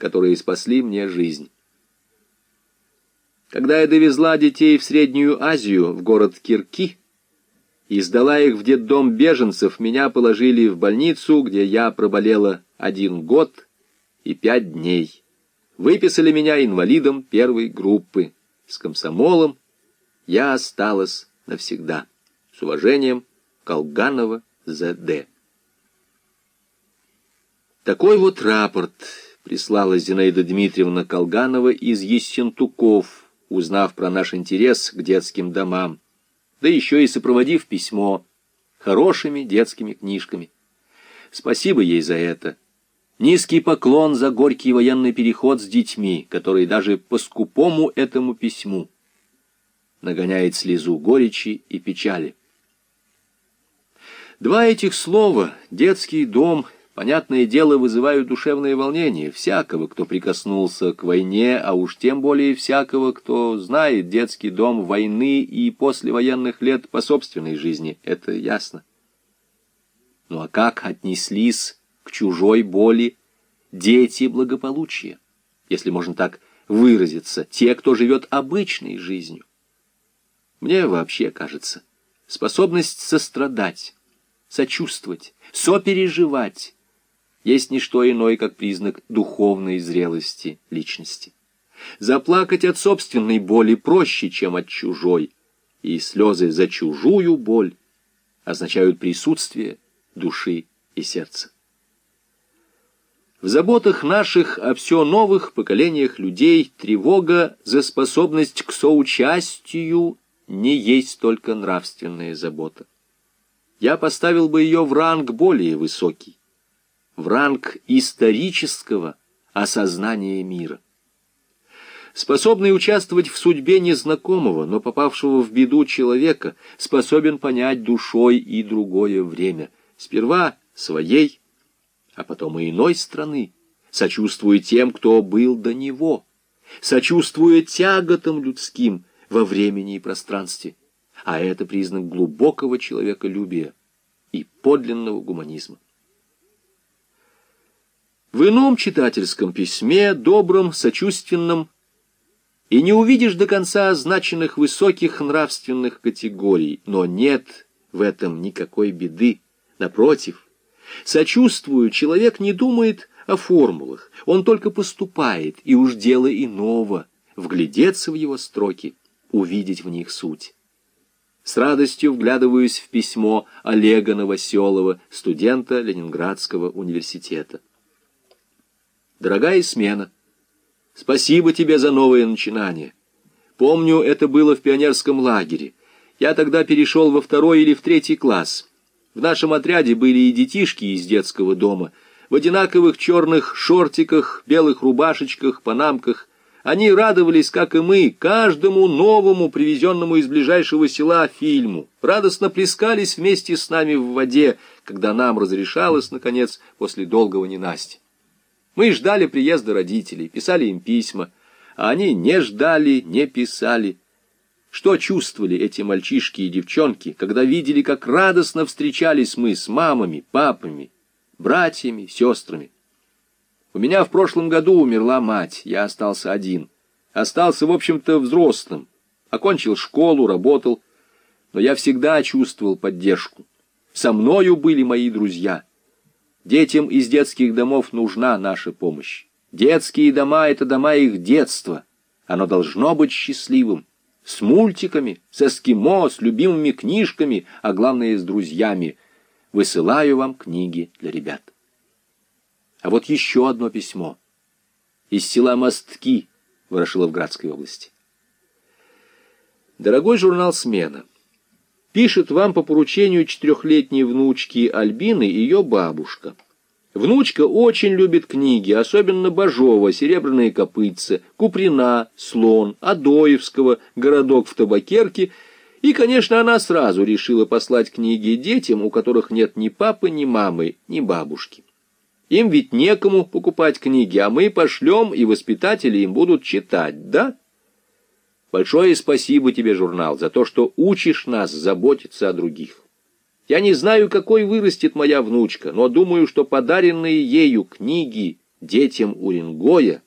которые спасли мне жизнь. Когда я довезла детей в Среднюю Азию, в город Кирки, и сдала их в детдом беженцев, меня положили в больницу, где я проболела один год и пять дней. Выписали меня инвалидом первой группы. С комсомолом я осталась навсегда. С уважением, Колганова З.Д. Такой вот рапорт прислала Зинаида Дмитриевна Колганова из Ессентуков, узнав про наш интерес к детским домам, да еще и сопроводив письмо хорошими детскими книжками. Спасибо ей за это. Низкий поклон за горький военный переход с детьми, который даже по скупому этому письму нагоняет слезу горечи и печали. Два этих слова «детский дом» понятное дело, вызывают душевное волнение всякого, кто прикоснулся к войне, а уж тем более всякого, кто знает детский дом войны и послевоенных лет по собственной жизни, это ясно. Ну а как отнеслись к чужой боли дети благополучия, если можно так выразиться, те, кто живет обычной жизнью? Мне вообще кажется, способность сострадать, сочувствовать, сопереживать есть не что иное, как признак духовной зрелости личности. Заплакать от собственной боли проще, чем от чужой, и слезы за чужую боль означают присутствие души и сердца. В заботах наших о все новых поколениях людей тревога за способность к соучастию не есть только нравственная забота. Я поставил бы ее в ранг более высокий, в ранг исторического осознания мира. Способный участвовать в судьбе незнакомого, но попавшего в беду человека, способен понять душой и другое время, сперва своей, а потом и иной страны, сочувствуя тем, кто был до него, сочувствуя тяготам людским во времени и пространстве, а это признак глубокого человеколюбия и подлинного гуманизма. В ином читательском письме, добром, сочувственном, и не увидишь до конца означенных высоких нравственных категорий, но нет в этом никакой беды. Напротив, сочувствую, человек не думает о формулах, он только поступает, и уж дело иного, вглядеться в его строки, увидеть в них суть. С радостью вглядываюсь в письмо Олега Новоселова, студента Ленинградского университета. Дорогая смена, спасибо тебе за новое начинание. Помню, это было в пионерском лагере. Я тогда перешел во второй или в третий класс. В нашем отряде были и детишки из детского дома, в одинаковых черных шортиках, белых рубашечках, панамках. Они радовались, как и мы, каждому новому, привезенному из ближайшего села фильму. Радостно плескались вместе с нами в воде, когда нам разрешалось, наконец, после долгого ненастья. Мы ждали приезда родителей, писали им письма, а они не ждали, не писали. Что чувствовали эти мальчишки и девчонки, когда видели, как радостно встречались мы с мамами, папами, братьями, сестрами? У меня в прошлом году умерла мать, я остался один. Остался, в общем-то, взрослым. Окончил школу, работал, но я всегда чувствовал поддержку. Со мною были мои друзья — Детям из детских домов нужна наша помощь. Детские дома — это дома их детства. Оно должно быть счастливым. С мультиками, с эскимо, с любимыми книжками, а главное, с друзьями. Высылаю вам книги для ребят. А вот еще одно письмо. Из села Мостки Ворошиловградской области. Дорогой журнал «Смена», Пишет вам по поручению четырехлетней внучки Альбины ее бабушка. Внучка очень любит книги, особенно Бажова, «Серебряные копытца», Куприна, «Слон», Адоевского, «Городок в табакерке». И, конечно, она сразу решила послать книги детям, у которых нет ни папы, ни мамы, ни бабушки. Им ведь некому покупать книги, а мы пошлем, и воспитатели им будут читать, да? Большое спасибо тебе, журнал, за то, что учишь нас заботиться о других. Я не знаю, какой вырастет моя внучка, но думаю, что подаренные ею книги детям Уренгоя